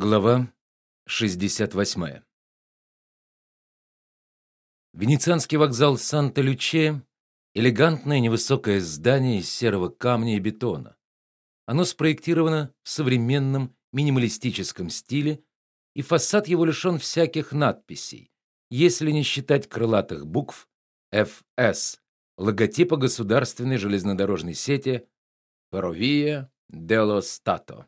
Глава 68. Венецианский вокзал Санта-Люче элегантное невысокое здание из серого камня и бетона. Оно спроектировано в современном минималистическом стиле, и фасад его лишен всяких надписей, если не считать крылатых букв ФС, логотипа государственной железнодорожной сети Ferrovia dello Stato.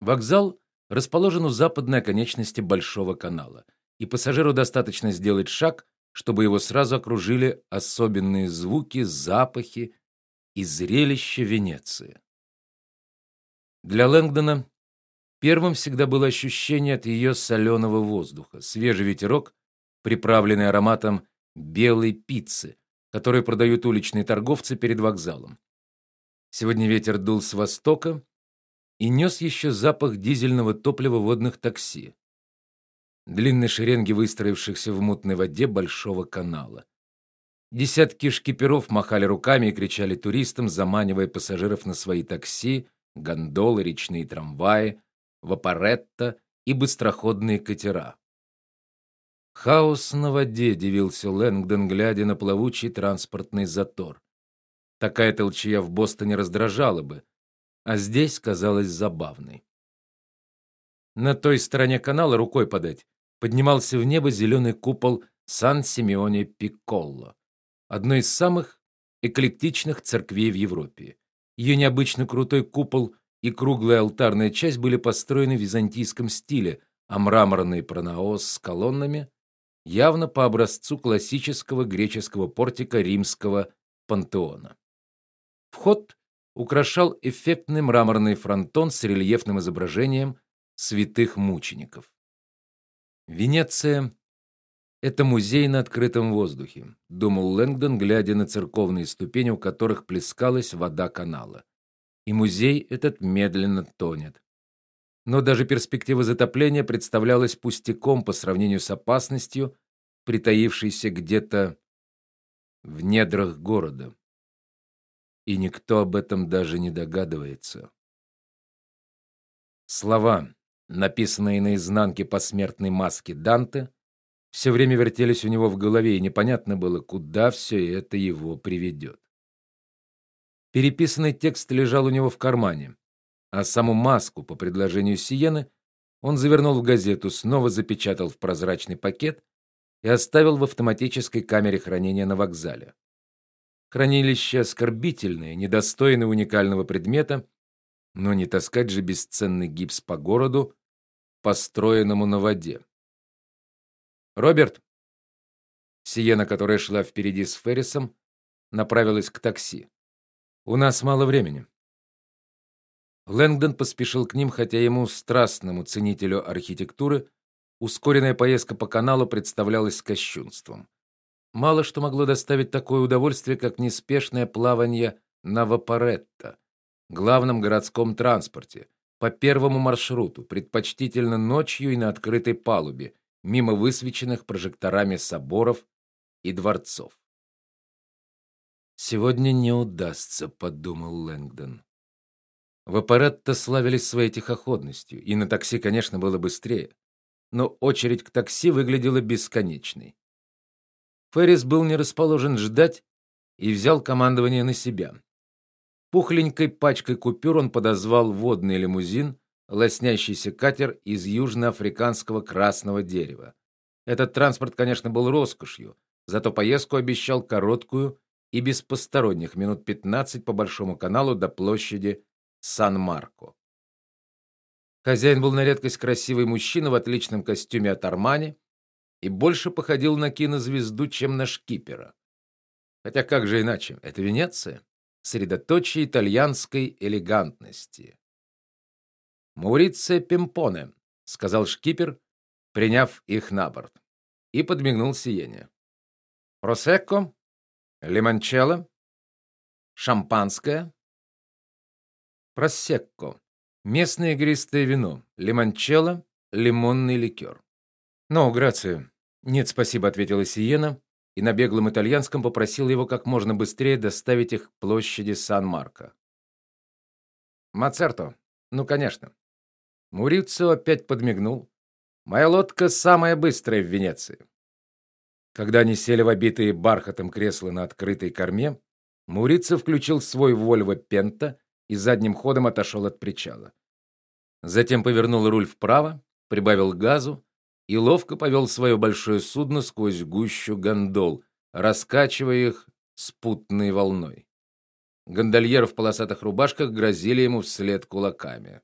Вокзал расположен у западной оконечности большого канала, и пассажиру достаточно сделать шаг, чтобы его сразу окружили особенные звуки, запахи и зрелище Венеции. Для Лэнгдона первым всегда было ощущение от ее соленого воздуха, свежий ветерок, приправленный ароматом белой пиццы, которую продают уличные торговцы перед вокзалом. Сегодня ветер дул с востока, и нес еще запах дизельного топлива водных такси. Длинные шеренги выстроившихся в мутной воде большого канала. Десятки шкиперов махали руками и кричали туристам, заманивая пассажиров на свои такси, гондолы, речные трамваи, вапоретто и быстроходные катера. Хаос на воде, дивился Лэнгдон, глядя на плавучий транспортный затор. Такая толчья в Бостоне раздражала бы, а здесь казалась забавной. На той стороне канала рукой подать поднимался в небо зеленый купол Сан-Симеоне Пикколо, одной из самых эклектичных церквей в Европе. Ее необычно крутой купол и круглая алтарная часть были построены в византийском стиле, а мраморный пронаос с колоннами явно по образцу классического греческого портика римского пантеона. Вход украшал эффектный мраморный фронтон с рельефным изображением святых мучеников. Венеция это музей на открытом воздухе, думал Лэнгдон, глядя на церковные ступени, у которых плескалась вода канала. И музей этот медленно тонет. Но даже перспектива затопления представлялась пустяком по сравнению с опасностью, притаившейся где-то в недрах города и никто об этом даже не догадывается. Слова, написанные на изнанке посмертной маски Данте, все время вертелись у него в голове, и непонятно было, куда все это его приведет. Переписанный текст лежал у него в кармане, а саму маску по предложению Сиены он завернул в газету, снова запечатал в прозрачный пакет и оставил в автоматической камере хранения на вокзале. Хранилище оскорбительное, недостойное уникального предмета, но не таскать же бесценный гипс по городу, построенному на воде. Роберт Сиена, которая шла впереди с Феррисом, направилась к такси. У нас мало времени. Лэнгдон поспешил к ним, хотя ему, страстному ценителю архитектуры, ускоренная поездка по каналу представлялась кощунством. Мало что могло доставить такое удовольствие, как неспешное плавание на Вапоретто, главном городском транспорте, по первому маршруту, предпочтительно ночью и на открытой палубе, мимо высвеченных прожекторами соборов и дворцов. Сегодня не удастся, подумал Лэнгдон. Вапоретто славились своей тихоходностью, и на такси, конечно, было быстрее, но очередь к такси выглядела бесконечной. Феррис был не расположен ждать и взял командование на себя. Пухленькой пачкой купюр он подозвал водный лимузин, лоснящийся катер из южноафриканского красного дерева. Этот транспорт, конечно, был роскошью, зато поездку обещал короткую и без посторонних, минут 15 по большому каналу до площади Сан-Марко. Хозяин был на редкость красивый мужчина в отличном костюме от Армани и больше походил на кинозвезду, чем на шкипера. Хотя как же иначе? Это Венеция, средоточие итальянской элегантности. Маурицио Пимпоне, сказал шкипер, приняв их на борт, и подмигнул Сиене. Просекко, лимончелло, шампанское. Просекко местное игристое вино, лимончелло лимонный ликер. "Ну, грация", "Нет, спасибо", ответила Сиена и на беглом итальянском попросил его как можно быстрее доставить их к площади Сан-Марко. "Мацерто. Ну, конечно". Мурицио опять подмигнул. Моя лодка самая быстрая в Венеции. Когда они сели в обитые бархатом кресла на открытой корме, Мурицио включил свой Volvo Penta и задним ходом отошел от причала. Затем повернул руль вправо, прибавил газу и ловко повел свое большое судно сквозь гущу гондол, раскачивая их спутной волной. Гондольеры в полосатых рубашках грозили ему вслед кулаками.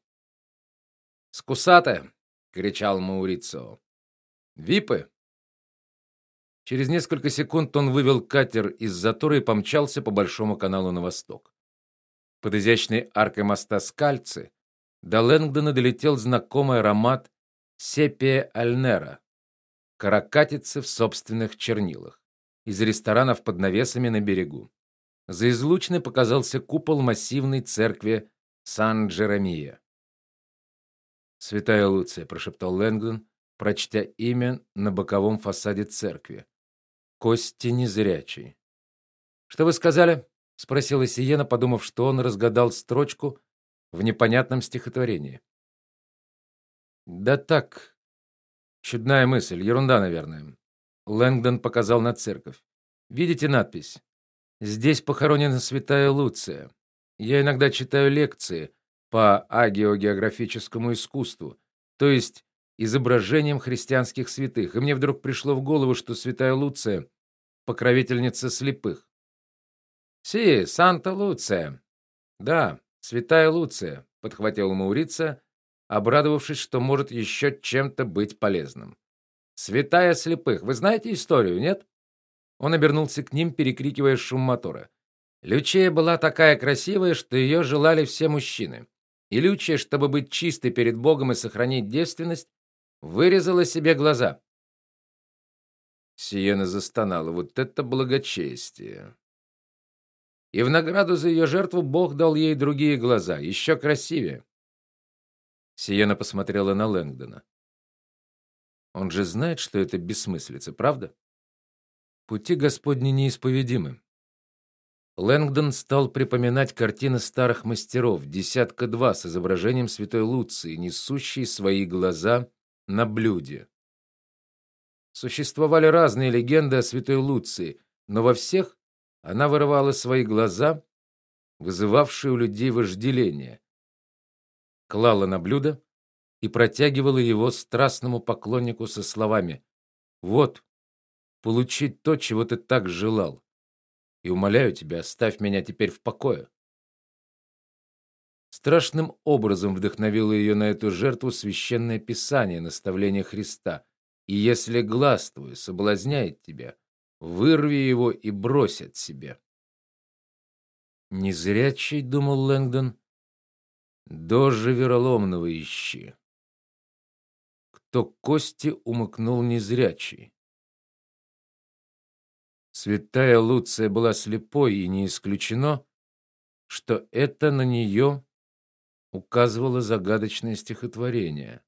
"Скусатая!" кричал Маурицо. "Випы!" Через несколько секунд он вывел катер из затора и помчался по большому каналу на восток. Под изящной аркой моста Скальцы до Лэнгдона долетел знакомый аромат сепия альнера, каракатицы в собственных чернилах, из ресторанов под навесами на берегу. За излучиной показался купол массивной церкви Сан-Джеремия. Святая Луция, прошептал Лэнгдон, прочтя имя на боковом фасаде церкви. Кости незрячий. Что вы сказали? спросила Сиена, подумав, что он разгадал строчку в непонятном стихотворении. Да так. Чудная мысль, ерунда, наверное. Лэнгдон показал на церковь. Видите надпись? Здесь похоронена святая Луция. Я иногда читаю лекции по агеогеографическому искусству, то есть изображениям христианских святых, и мне вдруг пришло в голову, что святая Луция покровительница слепых. Си, Санта Луция. Да, святая Луция, подхватил Маурица, обрадовавшись, что может еще чем-то быть полезным. Святая слепых. Вы знаете историю, нет? Он обернулся к ним, перекрикивая шум мотора. Лючия была такая красивая, что ее желали все мужчины. И Лючия, чтобы быть чистой перед Богом и сохранить девственность, вырезала себе глаза. Сиена застонала. Вот это благочестие. И в награду за ее жертву Бог дал ей другие глаза, еще красивее. Сиена посмотрела на Лэнгдона. Он же знает, что это бессмыслица, правда? Пути Господни неисповедимы. Лэнгдон стал припоминать картины старых мастеров, десятка два с изображением святой Луции, несущей свои глаза на блюде. Существовали разные легенды о святой Луции, но во всех она вырывала свои глаза, вызывавшие у людей вожделение, клала на блюдо и протягивала его страстному поклоннику со словами: "Вот, получить то, чего ты так желал. И умоляю тебя, оставь меня теперь в покое. Страшным образом вдохновило ее на эту жертву священное писание, наставление Христа. И если глаз твой соблазняет тебя, вырви его и брось от себя. Незрячий, думал Лэнгдон, дожи вероломного ищи. Кто кости умыкнул незрячий. Святая Луция была слепой, и не исключено, что это на нее указывало загадочное стихотворение.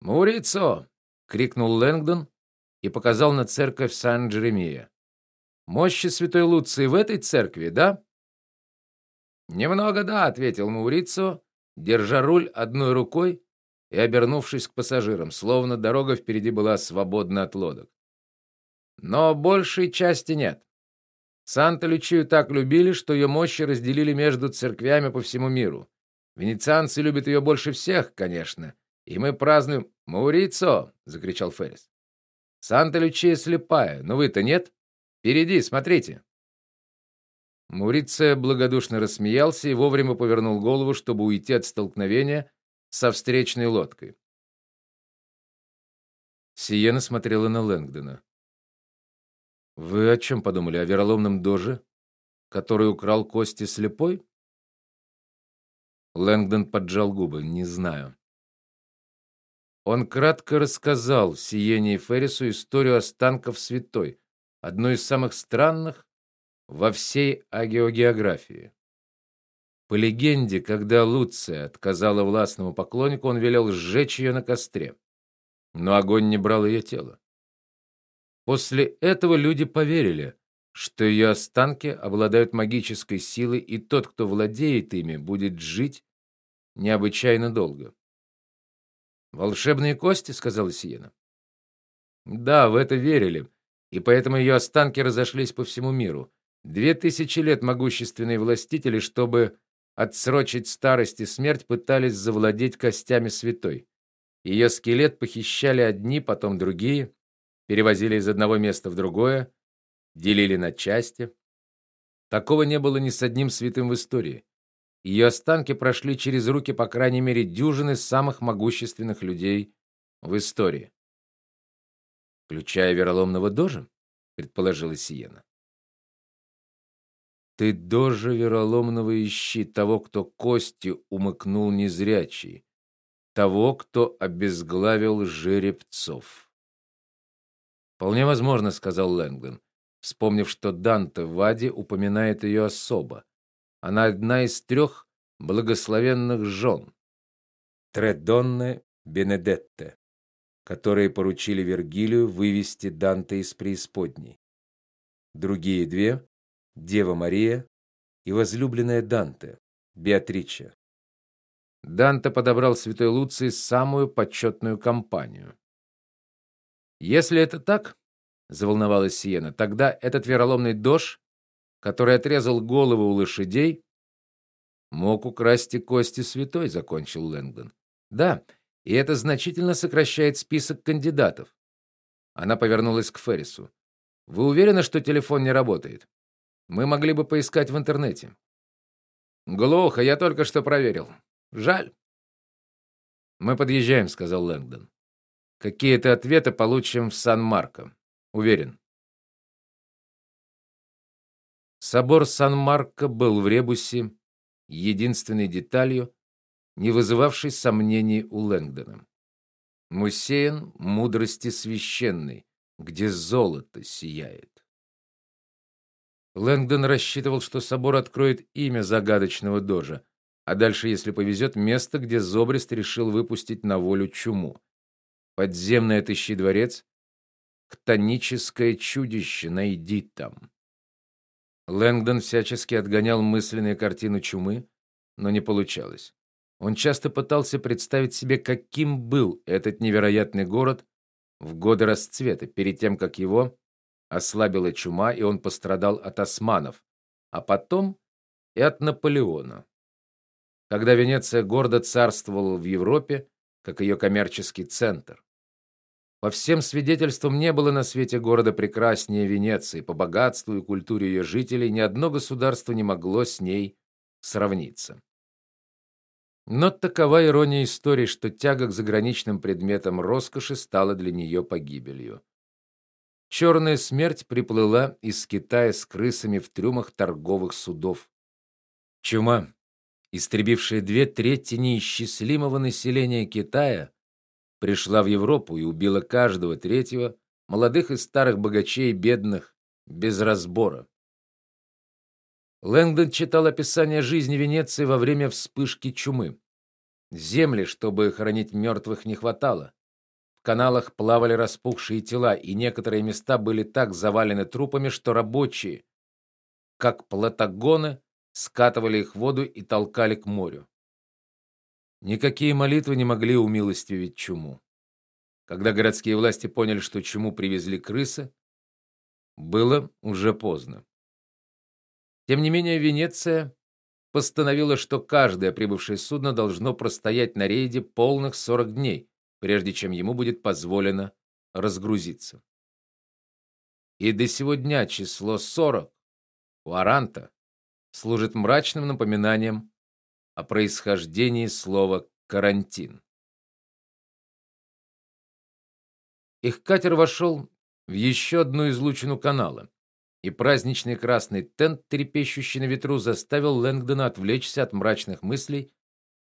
"Мурицо!" крикнул Лэнгдон и показал на церковь Сан-Джеремия. "Мощи Святой Луции в этой церкви, да?" "Немного да", ответил Мурицо, держа руль одной рукой и обернувшись к пассажирам, словно дорога впереди была свободна от лодок. Но большей части нет. Санта-Лючию так любили, что ее мощи разделили между церквями по всему миру. Венецианцы любят ее больше всех, конечно, и мы празднуем Маурицо, закричал Феррис. Санта-Лючия слепая, но вы-то нет? Впереди, смотрите. Мурице благодушно рассмеялся и вовремя повернул голову, чтобы уйти от столкновения со встречной лодкой. Сиена смотрела на Лэнгдона. Вы о чем подумали? О вероломном доже, который украл кости слепой? Лэнгдон поджал губы. Не знаю. Он кратко рассказал Сиене и Феррису историю останков святой, одной из самых странных во всей агеогеографии. По легенде, когда Луция отказала властному поклоннику, он велел сжечь ее на костре. Но огонь не брал ее тело. После этого люди поверили, что ее останки обладают магической силой, и тот, кто владеет ими, будет жить необычайно долго. Волшебные кости, сказала Сиена. Да, в это верили, и поэтому ее останки разошлись по всему миру. Две тысячи лет могущественные властители, чтобы отсрочить старость и смерть, пытались завладеть костями святой. Ее скелет похищали одни, потом другие, перевозили из одного места в другое, делили на части. Такого не было ни с одним святым в истории. Ее останки прошли через руки по крайней мере дюжины самых могущественных людей в истории. Включая вероломного дожа, предположила Сиена. Ты дожа вероломного ищи того, кто кости умыкнул незрячий, того, кто обезглавил жеребцов. Вполне возможно, сказал Лэнгдон, вспомнив, что Данте в Аде упоминает ее особо. Она одна из трех благословенных жен. Тредонне Бенедетте, которые поручили Вергилию вывести Данте из преисподней. Другие две Дева Мария и возлюбленная Данте, Беатрича. Данте подобрал святой Луций самую почетную компанию. Если это так, заволновалась Сиена, тогда этот вероломный дож, который отрезал головы у лошадей, мог украсть и кости святой, закончил Лэнгдон. Да, и это значительно сокращает список кандидатов. Она повернулась к Феррису. Вы уверены, что телефон не работает? Мы могли бы поискать в интернете. Глухо, я только что проверил. Жаль. Мы подъезжаем, сказал Лэнгдон. Какие-то ответы получим в Сан-Марко. Уверен. Собор Сан-Марко был в Ребусе единственной деталью, не вызывавшей сомнений у Лэнгдона. Мусеян мудрости священной, где золото сияет. Лэнгдон рассчитывал, что собор откроет имя загадочного дожа, а дальше, если повезет, место, где Зобрист решил выпустить на волю чуму. Подземный отыщи дворец, хтоническое чудище, найди там. Лэнгдон всячески отгонял мысленные картины чумы, но не получалось. Он часто пытался представить себе, каким был этот невероятный город в годы расцвета, перед тем как его ослабила чума, и он пострадал от османов, а потом и от Наполеона. Когда Венеция гордо царствовала в Европе, как ее коммерческий центр. По всем свидетельствам не было на свете города прекраснее Венеции, по богатству и культуре ее жителей ни одно государство не могло с ней сравниться. Но такова ирония истории, что тяга к заграничным предметам роскоши стала для нее погибелью. Черная смерть приплыла из Китая с крысами в трюмах торговых судов. Чума, истребившая две трети неисчислимого населения Китая, пришла в Европу и убила каждого третьего, молодых и старых богачей и бедных, без разбора. Лэнгдон читал описание жизни Венеции во время вспышки чумы. Земли, чтобы хоронить мертвых, не хватало. В каналах плавали распухшие тела, и некоторые места были так завалены трупами, что рабочие, как платагоны, скатывали их в воду и толкали к морю. Никакие молитвы не могли умилостивить чуму. Когда городские власти поняли, что чуму привезли крысы, было уже поздно. Тем не менее, Венеция постановила, что каждое прибывшее судно должно простоять на рейде полных 40 дней, прежде чем ему будет позволено разгрузиться. И до сего дня число 40 у Аранта служит мрачным напоминанием о происхождении слова карантин. Их катер вошел в еще одну излучину канала, и праздничный красный тент, трепещущий на ветру, заставил Лэнгдона отвлечься от мрачных мыслей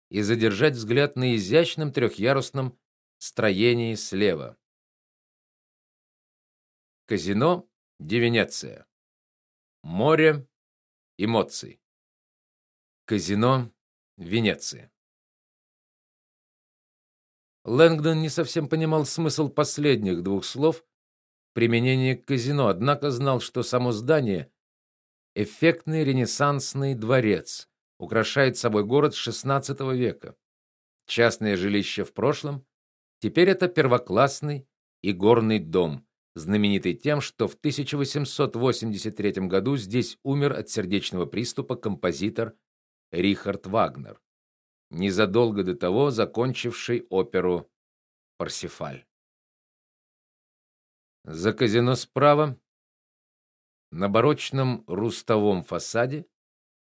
и задержать взгляд на изящном трехъярусном строении слева. Казино Ди Венеция. Море эмоций. Казино Венеции. Лэнгдон не совсем понимал смысл последних двух слов применения к казино, однако знал, что само здание эффектный ренессансный дворец, украшает собой город XVI века. Частное жилище в прошлом, теперь это первоклассный и горный дом, знаменитый тем, что в 1883 году здесь умер от сердечного приступа композитор Рихард Вагнер, незадолго до того закончивший оперу Парсифаль. За казино справа на барочном рустовом фасаде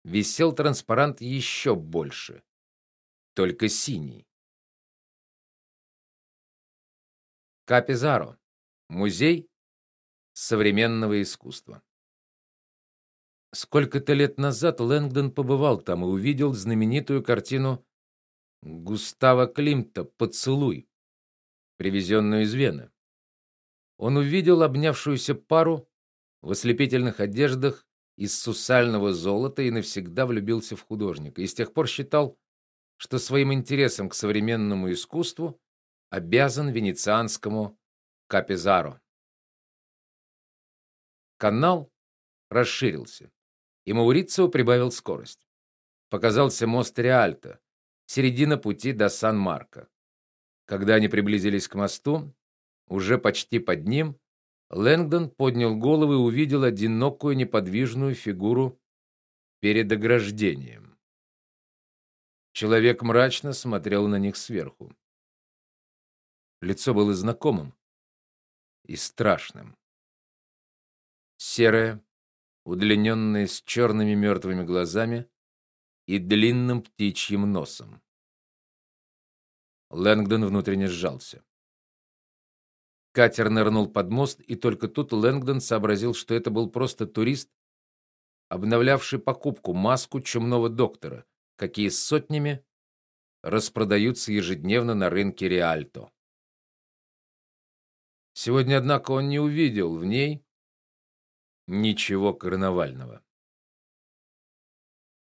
висел транспарант еще больше, только синий. Капизаро. Музей современного искусства. Сколько-то лет назад Лэнгдон побывал там и увидел знаменитую картину Густава Климта Поцелуй, привезенную из Вены. Он увидел обнявшуюся пару в ослепительных одеждах из сусального золота и навсегда влюбился в художника. И с тех пор считал, что своим интересом к современному искусству обязан венецианскому Капизаро. Канал расширился, и Маурицио прибавил скорость. Показался мост Реальто, середина пути до Сан-Марко. Когда они приблизились к мосту, уже почти под ним Лэнгдон поднял голову и увидел одинокую неподвижную фигуру перед ограждением. Человек мрачно смотрел на них сверху. Лицо было знакомым и страшным. Серое, удлиненное с черными мертвыми глазами и длинным птичьим носом. Лэнгдон внутренне сжался. Катер нырнул под мост, и только тут Лэнгдон сообразил, что это был просто турист, обновлявший покупку маску чумного доктора, какие сотнями распродаются ежедневно на рынке Реальто. Сегодня, однако, он не увидел в ней ничего карнавального.